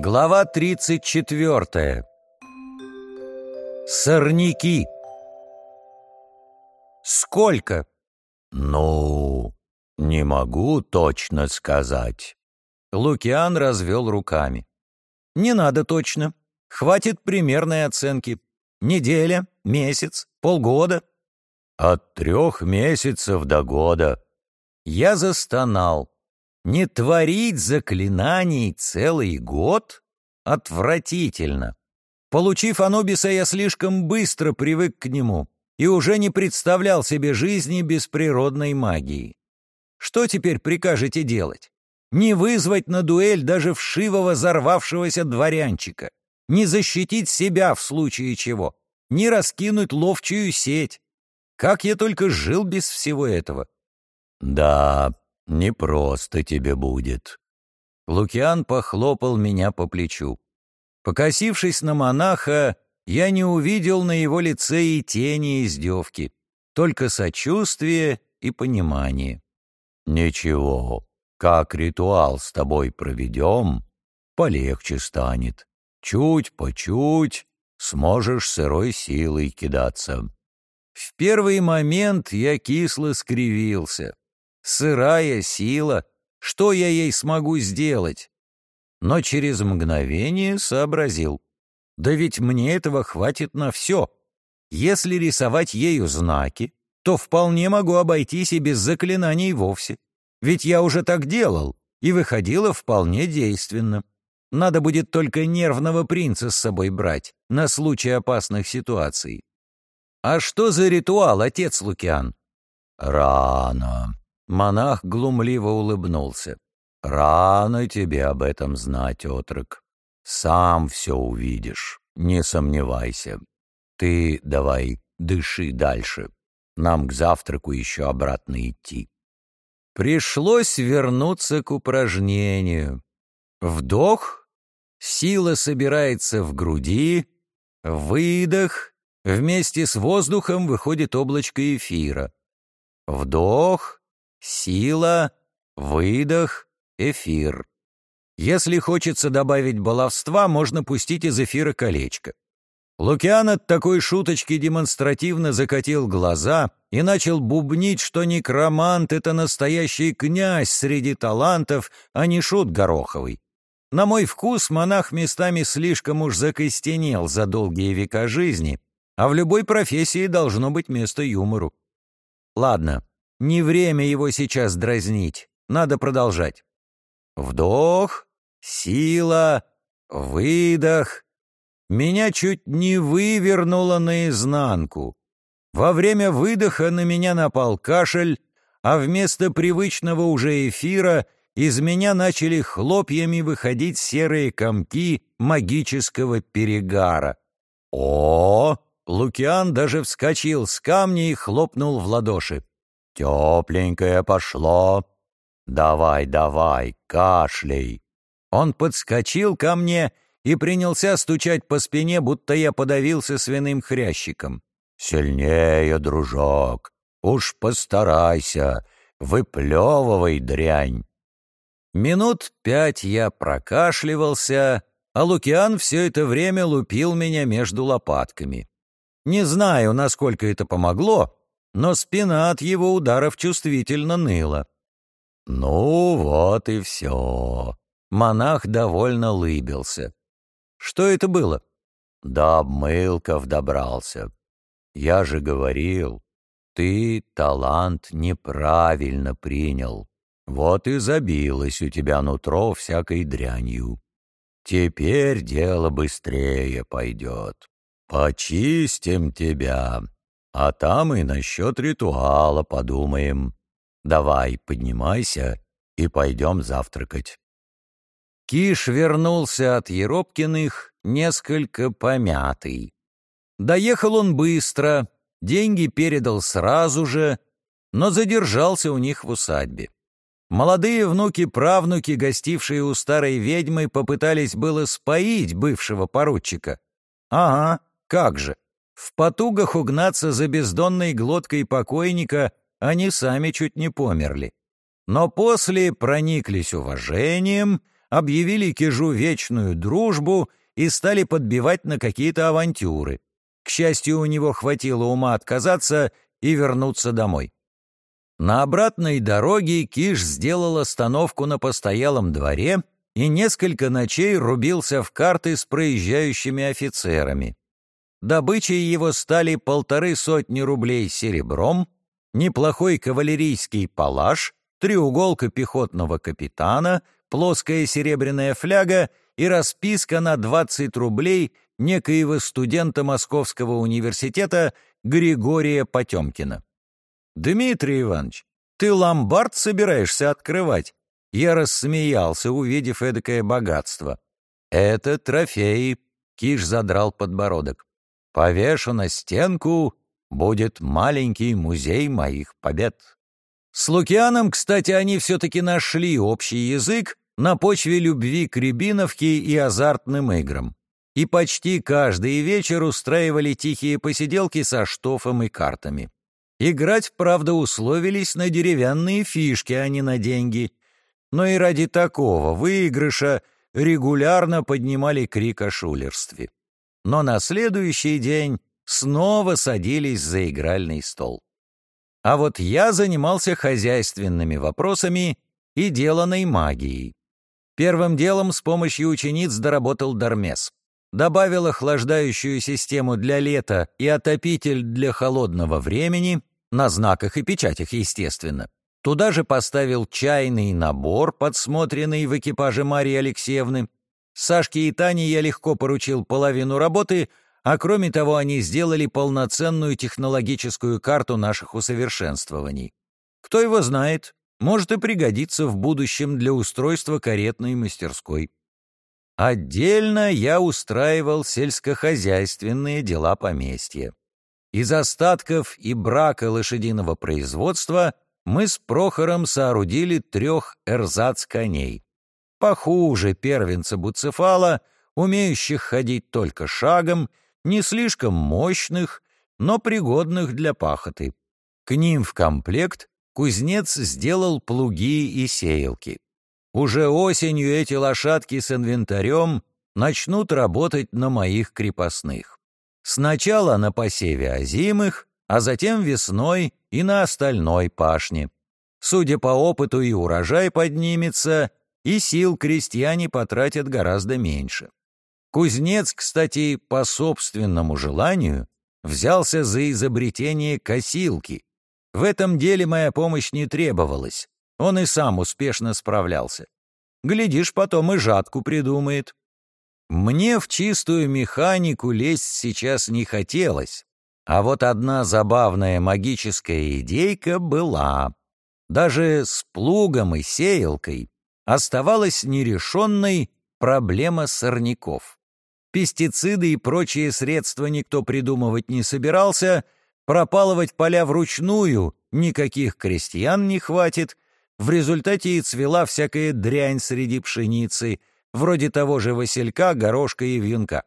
Глава 34. Сорняки. Сколько? Ну, не могу точно сказать. Лукиан развел руками. Не надо точно. Хватит примерной оценки. Неделя, месяц, полгода. От трех месяцев до года. Я застонал. Не творить заклинаний целый год? Отвратительно. Получив Анубиса, я слишком быстро привык к нему и уже не представлял себе жизни без природной магии. Что теперь прикажете делать? Не вызвать на дуэль даже вшивого взорвавшегося дворянчика, не защитить себя в случае чего, не раскинуть ловчую сеть. Как я только жил без всего этого. Да, не просто тебе будет. Лукиан похлопал меня по плечу. Покосившись на монаха, я не увидел на его лице и тени издевки, только сочувствие и понимание. «Ничего, как ритуал с тобой проведем, полегче станет. Чуть по чуть сможешь сырой силой кидаться». В первый момент я кисло скривился. Сырая сила, что я ей смогу сделать? Но через мгновение сообразил. Да ведь мне этого хватит на все. Если рисовать ею знаки, то вполне могу обойтись и без заклинаний вовсе. Ведь я уже так делал, и выходило вполне действенно. Надо будет только нервного принца с собой брать, на случай опасных ситуаций. А что за ритуал, отец Лукиан? Рано. Монах глумливо улыбнулся. Рано тебе об этом знать, отрок. Сам все увидишь, не сомневайся. Ты давай дыши дальше. Нам к завтраку еще обратно идти. Пришлось вернуться к упражнению. Вдох, сила собирается в груди, выдох, вместе с воздухом выходит облачко эфира. Вдох, сила, выдох, эфир. Если хочется добавить баловства, можно пустить из эфира колечко. Лукиан от такой шуточки демонстративно закатил глаза и начал бубнить, что некромант — это настоящий князь среди талантов, а не шут Гороховый. На мой вкус монах местами слишком уж закостенел за долгие века жизни, а в любой профессии должно быть место юмору. Ладно, не время его сейчас дразнить, надо продолжать. Вдох, Сила, выдох. Меня чуть не вывернуло наизнанку. Во время выдоха на меня напал кашель, а вместо привычного уже эфира из меня начали хлопьями выходить серые комки магического перегара. О! Лукиан даже вскочил с камня и хлопнул в ладоши. «Тепленькое пошло! Давай, давай, кашляй!» Он подскочил ко мне и принялся стучать по спине, будто я подавился свиным хрящиком. «Сильнее, дружок! Уж постарайся! Выплевывай дрянь!» Минут пять я прокашливался, а Лукиан все это время лупил меня между лопатками. Не знаю, насколько это помогло, но спина от его ударов чувствительно ныла. «Ну вот и все», Монах довольно лыбился. Что это было? До обмылков добрался. Я же говорил, ты талант неправильно принял. Вот и забилось у тебя нутро всякой дрянью. Теперь дело быстрее пойдет. Почистим тебя, а там и насчет ритуала подумаем. Давай, поднимайся и пойдем завтракать. Киш вернулся от Еропкиных несколько помятый. Доехал он быстро, деньги передал сразу же, но задержался у них в усадьбе. Молодые внуки-правнуки, гостившие у старой ведьмы, попытались было споить бывшего поручика. Ага, как же. В потугах угнаться за бездонной глоткой покойника они сами чуть не померли. Но после прониклись уважением — объявили Кижу вечную дружбу и стали подбивать на какие-то авантюры. К счастью, у него хватило ума отказаться и вернуться домой. На обратной дороге Киш сделал остановку на постоялом дворе и несколько ночей рубился в карты с проезжающими офицерами. Добычей его стали полторы сотни рублей серебром, неплохой кавалерийский палаш, треуголка пехотного капитана, плоская серебряная фляга и расписка на 20 рублей некоего студента Московского университета Григория Потемкина. «Дмитрий Иванович, ты ломбард собираешься открывать?» Я рассмеялся, увидев эдакое богатство. «Это трофей», — Киш задрал подбородок. «Повешу на стенку, будет маленький музей моих побед». С Лукианом, кстати, они все-таки нашли общий язык на почве любви к Рябиновке и азартным играм. И почти каждый вечер устраивали тихие посиделки со штофом и картами. Играть, правда, условились на деревянные фишки, а не на деньги. Но и ради такого выигрыша регулярно поднимали крик о шулерстве. Но на следующий день снова садились за игральный стол. А вот я занимался хозяйственными вопросами и деланной магией. Первым делом с помощью учениц доработал Дармес. Добавил охлаждающую систему для лета и отопитель для холодного времени, на знаках и печатях, естественно. Туда же поставил чайный набор, подсмотренный в экипаже Марии Алексеевны. Сашке и Тане я легко поручил половину работы, а кроме того они сделали полноценную технологическую карту наших усовершенствований. Кто его знает, может и пригодится в будущем для устройства каретной мастерской. Отдельно я устраивал сельскохозяйственные дела поместья. Из остатков и брака лошадиного производства мы с Прохором соорудили трех эрзац-коней. Похуже первенца Буцефала, умеющих ходить только шагом, не слишком мощных, но пригодных для пахоты. К ним в комплект кузнец сделал плуги и сеялки. Уже осенью эти лошадки с инвентарем начнут работать на моих крепостных. Сначала на посеве озимых, а затем весной и на остальной пашне. Судя по опыту, и урожай поднимется, и сил крестьяне потратят гораздо меньше. Кузнец, кстати, по собственному желанию, взялся за изобретение косилки. В этом деле моя помощь не требовалась. Он и сам успешно справлялся. Глядишь, потом и жатку придумает. Мне в чистую механику лезть сейчас не хотелось, а вот одна забавная магическая идейка была. Даже с плугом и сеялкой оставалась нерешенной проблема сорняков. Пестициды и прочие средства никто придумывать не собирался, пропалывать поля вручную никаких крестьян не хватит, в результате и цвела всякая дрянь среди пшеницы — вроде того же василька, горошка и вьюнка.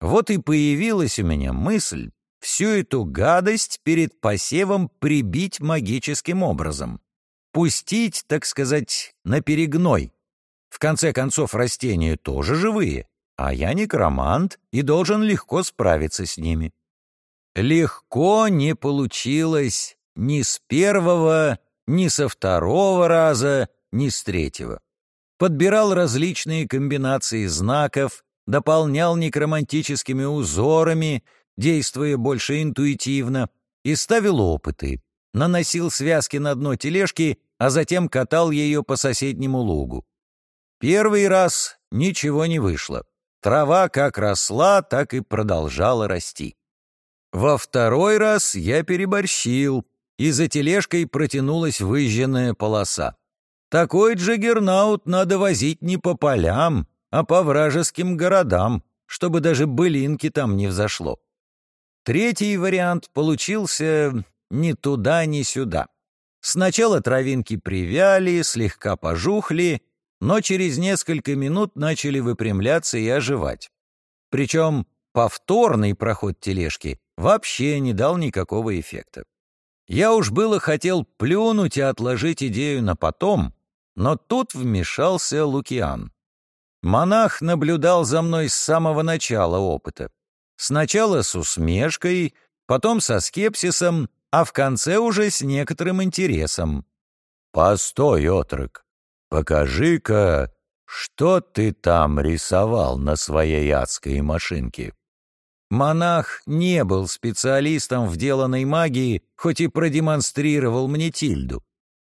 Вот и появилась у меня мысль всю эту гадость перед посевом прибить магическим образом. Пустить, так сказать, на перегной. В конце концов, растения тоже живые, а я некромант и должен легко справиться с ними. Легко не получилось ни с первого, ни со второго раза, ни с третьего подбирал различные комбинации знаков, дополнял некромантическими узорами, действуя больше интуитивно, и ставил опыты, наносил связки на дно тележки, а затем катал ее по соседнему лугу. Первый раз ничего не вышло. Трава как росла, так и продолжала расти. Во второй раз я переборщил, и за тележкой протянулась выжженная полоса. Такой джаггернаут надо возить не по полям, а по вражеским городам, чтобы даже былинки там не взошло. Третий вариант получился ни туда, ни сюда. Сначала травинки привяли, слегка пожухли, но через несколько минут начали выпрямляться и оживать. Причем повторный проход тележки вообще не дал никакого эффекта. Я уж было хотел плюнуть и отложить идею на потом, но тут вмешался Лукиан. Монах наблюдал за мной с самого начала опыта. Сначала с усмешкой, потом со скепсисом, а в конце уже с некоторым интересом. «Постой, отрок, покажи-ка, что ты там рисовал на своей адской машинке?» Монах не был специалистом в деланной магии, хоть и продемонстрировал мне тильду.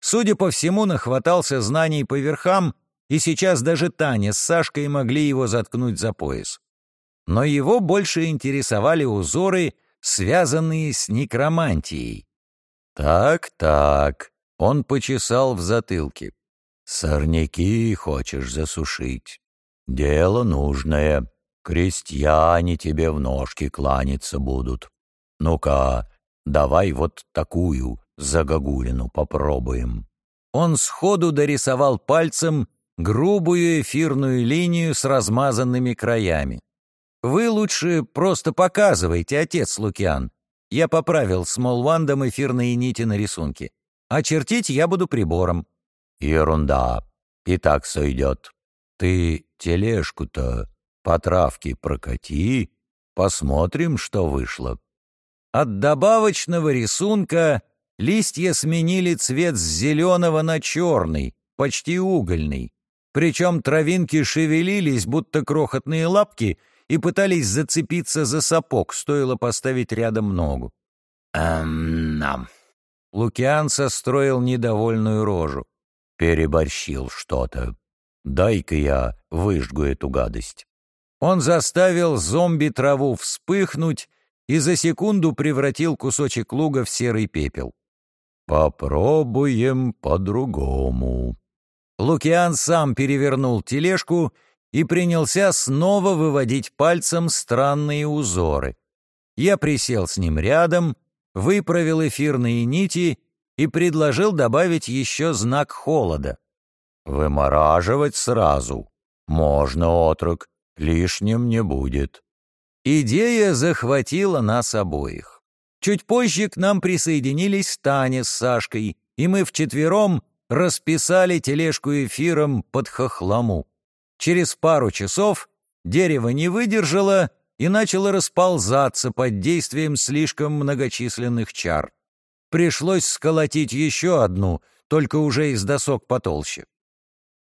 Судя по всему, нахватался знаний по верхам, и сейчас даже Таня с Сашкой могли его заткнуть за пояс. Но его больше интересовали узоры, связанные с некромантией. «Так-так», — он почесал в затылке. «Сорняки хочешь засушить. Дело нужное. Крестьяне тебе в ножки кланяться будут. Ну-ка, давай вот такую загогулину попробуем». Он сходу дорисовал пальцем грубую эфирную линию с размазанными краями. «Вы лучше просто показывайте, отец Лукиан. Я поправил смолвандом эфирные нити на рисунке. А чертить я буду прибором». «Ерунда. И так сойдет. Ты тележку-то по травке прокати, посмотрим, что вышло». От добавочного рисунка листья сменили цвет с зеленого на черный, почти угольный. Причем травинки шевелились, будто крохотные лапки, и пытались зацепиться за сапог, стоило поставить рядом ногу. «Эм-нам». Лукиан состроил недовольную рожу. «Переборщил что-то. Дай-ка я выжгу эту гадость». Он заставил зомби-траву вспыхнуть и за секунду превратил кусочек луга в серый пепел. «Попробуем по-другому». Лукиан сам перевернул тележку и принялся снова выводить пальцем странные узоры. Я присел с ним рядом, выправил эфирные нити и предложил добавить еще знак холода. «Вымораживать сразу. Можно, отрок, лишним не будет». Идея захватила нас обоих. Чуть позже к нам присоединились Таня с Сашкой, и мы вчетвером расписали тележку эфиром под хохлому. Через пару часов дерево не выдержало и начало расползаться под действием слишком многочисленных чар. Пришлось сколотить еще одну, только уже из досок потолще.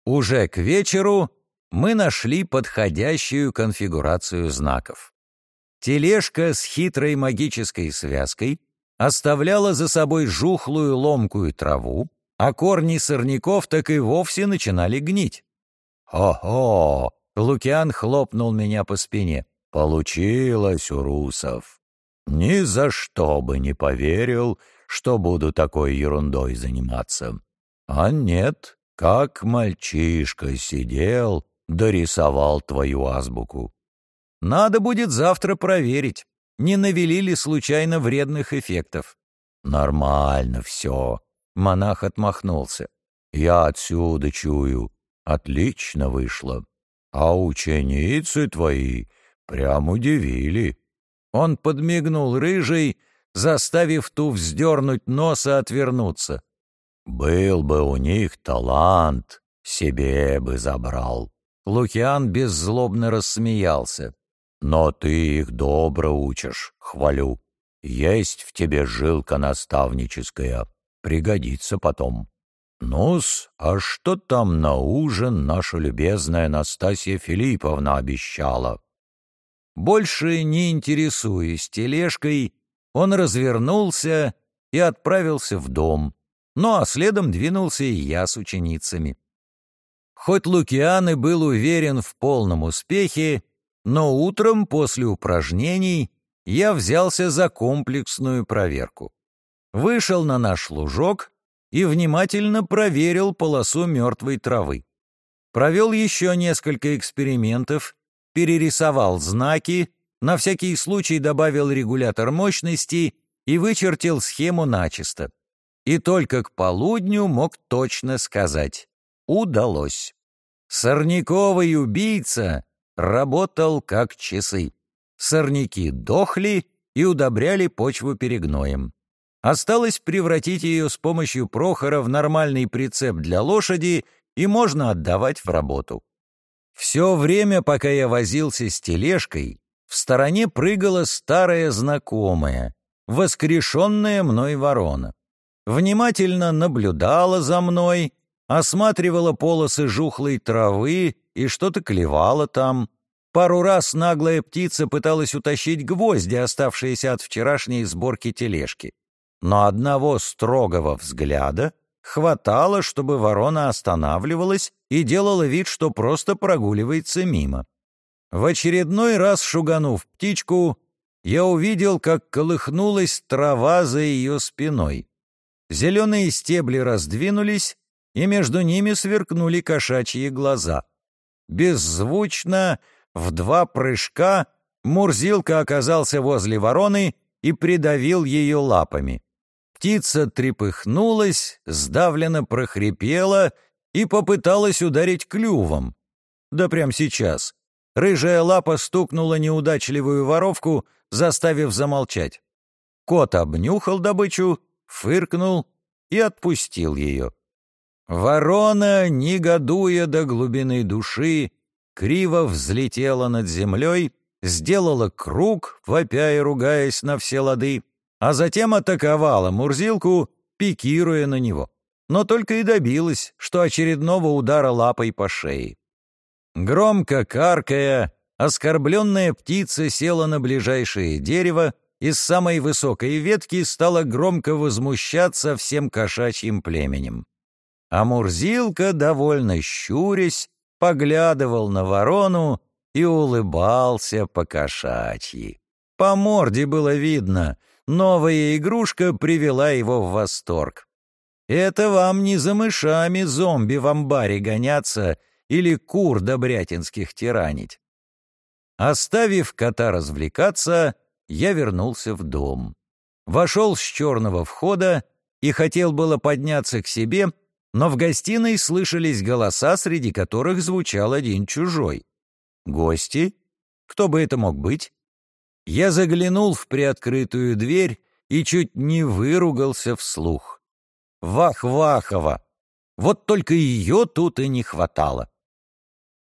Уже к вечеру мы нашли подходящую конфигурацию знаков. Тележка с хитрой магической связкой оставляла за собой жухлую ломкую траву, а корни сорняков так и вовсе начинали гнить. «Хо-хо!» — Лукиан хлопнул меня по спине. «Получилось у русов. Ни за что бы не поверил, что буду такой ерундой заниматься. А нет, как мальчишка сидел, дорисовал твою азбуку. Надо будет завтра проверить, не навели ли случайно вредных эффектов. Нормально все. Монах отмахнулся. Я отсюда чую. Отлично вышло. А ученицы твои прям удивили. Он подмигнул рыжий, заставив ту вздернуть нос и отвернуться. Был бы у них талант, себе бы забрал. Лукиан беззлобно рассмеялся. Но ты их добро учишь, хвалю. Есть в тебе жилка наставническая, пригодится потом. Ну-с, а что там на ужин наша любезная Настасья Филипповна обещала? Больше не интересуясь тележкой, он развернулся и отправился в дом, ну а следом двинулся и я с ученицами. Хоть Лукиан и был уверен в полном успехе, но утром после упражнений я взялся за комплексную проверку. Вышел на наш лужок и внимательно проверил полосу мертвой травы. Провел еще несколько экспериментов, перерисовал знаки, на всякий случай добавил регулятор мощности и вычертил схему начисто. И только к полудню мог точно сказать — удалось. Сорняковый убийца работал как часы. Сорняки дохли и удобряли почву перегноем. Осталось превратить ее с помощью Прохора в нормальный прицеп для лошади, и можно отдавать в работу. Все время, пока я возился с тележкой, в стороне прыгала старая знакомая, воскрешенная мной ворона. Внимательно наблюдала за мной, осматривала полосы жухлой травы и что-то клевала там. Пару раз наглая птица пыталась утащить гвозди, оставшиеся от вчерашней сборки тележки. Но одного строгого взгляда хватало, чтобы ворона останавливалась и делала вид, что просто прогуливается мимо. В очередной раз шуганув птичку, я увидел, как колыхнулась трава за ее спиной. Зеленые стебли раздвинулись, и между ними сверкнули кошачьи глаза. Беззвучно, в два прыжка, Мурзилка оказался возле вороны и придавил ее лапами. Птица трепыхнулась, сдавленно прохрипела и попыталась ударить клювом. Да прямо сейчас. Рыжая лапа стукнула неудачливую воровку, заставив замолчать. Кот обнюхал добычу, фыркнул и отпустил ее. Ворона, негодуя до глубины души, криво взлетела над землей, сделала круг, вопя и ругаясь на все лады, а затем атаковала Мурзилку, пикируя на него. Но только и добилась, что очередного удара лапой по шее. Громко каркая, оскорбленная птица села на ближайшее дерево и с самой высокой ветки стала громко возмущаться всем кошачьим племенем. А Мурзилка, довольно щурясь, поглядывал на ворону и улыбался по-кошачьи. По морде было видно, Новая игрушка привела его в восторг. Это вам не за мышами зомби в амбаре гоняться или кур добрятинских тиранить. Оставив кота развлекаться, я вернулся в дом. Вошел с черного входа и хотел было подняться к себе, но в гостиной слышались голоса, среди которых звучал один чужой. Гости? Кто бы это мог быть? Я заглянул в приоткрытую дверь и чуть не выругался вслух. Вах-Вахова! Вот только ее тут и не хватало.